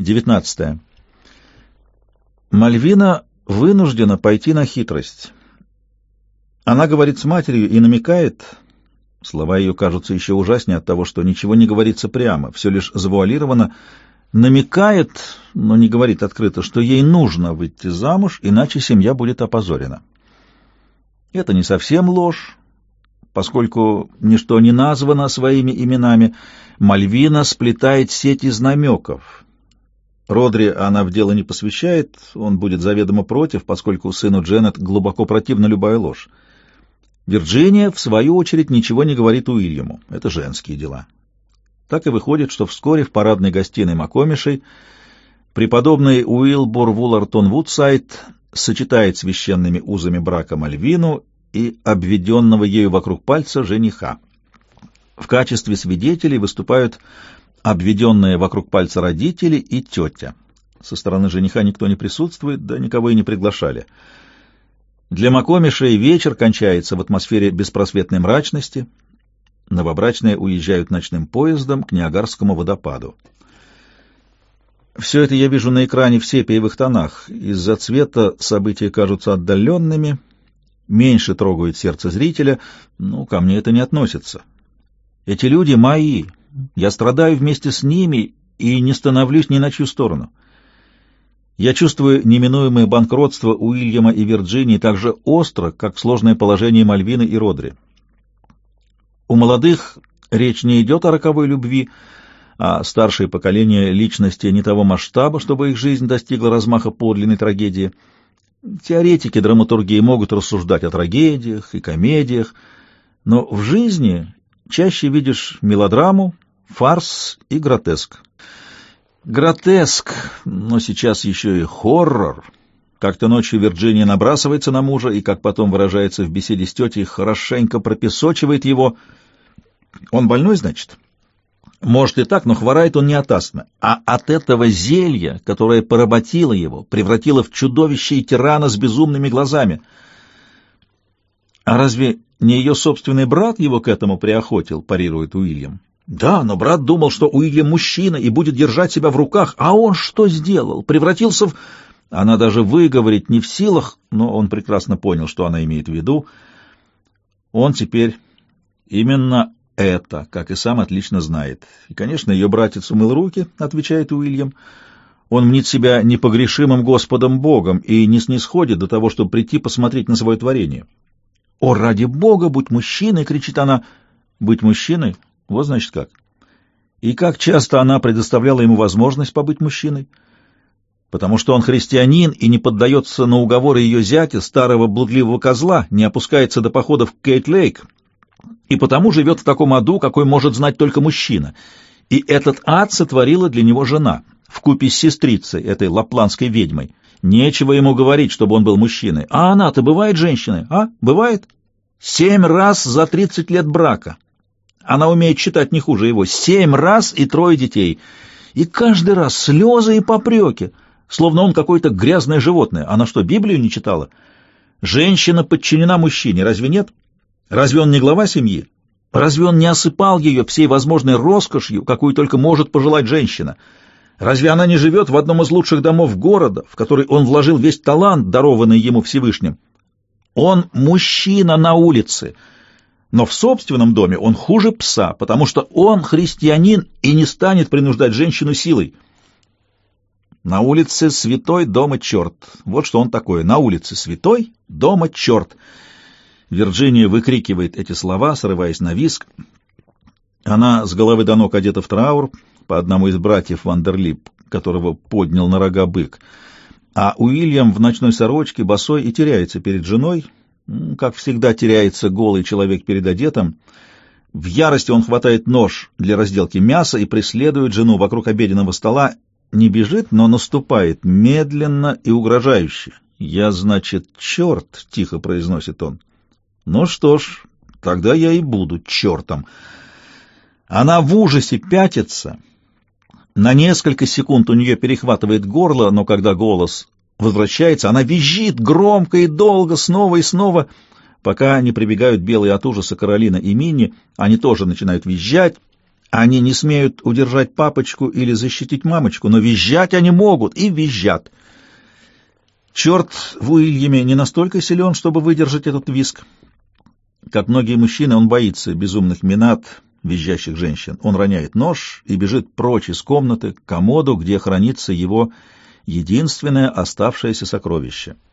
19. Мальвина вынуждена пойти на хитрость. Она говорит с матерью и намекает, слова ее кажутся еще ужаснее от того, что ничего не говорится прямо, все лишь завуалировано, намекает, но не говорит открыто, что ей нужно выйти замуж, иначе семья будет опозорена. Это не совсем ложь, поскольку ничто не названо своими именами, Мальвина сплетает сеть из намеков. Родри она в дело не посвящает, он будет заведомо против, поскольку сыну Дженнет глубоко противна любая ложь. Вирджиния, в свою очередь, ничего не говорит Уильяму. Это женские дела. Так и выходит, что вскоре в парадной гостиной Макомишей преподобный Уилбур Вуллартон Вудсайд сочетает священными узами брака Мальвину и обведенного ею вокруг пальца жениха. В качестве свидетелей выступают обведенные вокруг пальца родители и тетя. Со стороны жениха никто не присутствует, да никого и не приглашали. Для Макомишей вечер кончается в атмосфере беспросветной мрачности. Новобрачные уезжают ночным поездом к Ниагарскому водопаду. Все это я вижу на экране в сепиевых тонах. Из-за цвета события кажутся отдаленными, меньше трогают сердце зрителя, ну, ко мне это не относится. Эти люди мои, я страдаю вместе с ними и не становлюсь ни на чью сторону. Я чувствую неминуемое банкротство Уильяма и Вирджинии так же остро, как сложное положение Мальвины и Родри. У молодых речь не идет о роковой любви, а старшее поколение личности не того масштаба, чтобы их жизнь достигла размаха подлинной трагедии. Теоретики драматургии могут рассуждать о трагедиях и комедиях, но в жизни чаще видишь мелодраму, фарс и гротеск. Гротеск, но сейчас еще и хоррор. Как-то ночью Вирджиния набрасывается на мужа и, как потом выражается в беседе с тетей, хорошенько пропесочивает его. Он больной, значит? Может и так, но хворает он не от астмы, а от этого зелья, которое поработило его, превратило в чудовище и тирана с безумными глазами. А разве не ее собственный брат его к этому приохотил, парирует Уильям. Да, но брат думал, что Уильям мужчина и будет держать себя в руках, а он что сделал? Превратился в... Она даже выговорить не в силах, но он прекрасно понял, что она имеет в виду. Он теперь именно это, как и сам отлично знает. И, конечно, ее братец умыл руки, отвечает Уильям. Он мнит себя непогрешимым Господом Богом и не снисходит до того, чтобы прийти посмотреть на свое творение. «О, ради Бога, будь мужчиной!» — кричит она. «Быть мужчиной? Вот значит как». И как часто она предоставляла ему возможность побыть мужчиной? Потому что он христианин и не поддается на уговоры ее зятя, старого блудливого козла, не опускается до походов в Кейт-Лейк, и потому живет в таком аду, какой может знать только мужчина. И этот ад сотворила для него жена, вкупе с сестрицей, этой лапландской ведьмой. Нечего ему говорить, чтобы он был мужчиной. А она-то бывает женщиной, а? Бывает? Семь раз за тридцать лет брака. Она умеет читать не хуже его. Семь раз и трое детей. И каждый раз слезы и попреки, словно он какое-то грязное животное. Она что, Библию не читала? Женщина подчинена мужчине, разве нет? Разве он не глава семьи? Разве он не осыпал ее всей возможной роскошью, какую только может пожелать женщина? Разве она не живет в одном из лучших домов города, в который он вложил весь талант, дарованный ему Всевышним? Он мужчина на улице, но в собственном доме он хуже пса, потому что он христианин и не станет принуждать женщину силой. На улице святой, дома черт. Вот что он такое. На улице святой, дома черт. Вирджиния выкрикивает эти слова, срываясь на виск. Она с головы до ног одета в траур, по одному из братьев Вандерлип, которого поднял на рога бык. А Уильям в ночной сорочке, босой, и теряется перед женой, как всегда теряется голый человек перед одетым. В ярости он хватает нож для разделки мяса и преследует жену вокруг обеденного стола. Не бежит, но наступает медленно и угрожающе. «Я, значит, черт!» — тихо произносит он. «Ну что ж, тогда я и буду чертом». Она в ужасе пятится — на несколько секунд у нее перехватывает горло, но когда голос возвращается, она визжит громко и долго, снова и снова, пока не прибегают белые от ужаса Каролина и Минни, они тоже начинают визжать. Они не смеют удержать папочку или защитить мамочку, но визжать они могут и визжат. Черт в Уильяме не настолько силен, чтобы выдержать этот виск. Как многие мужчины, он боится безумных минат, визжащих женщин. Он роняет нож и бежит прочь из комнаты к комоду, где хранится его единственное оставшееся сокровище —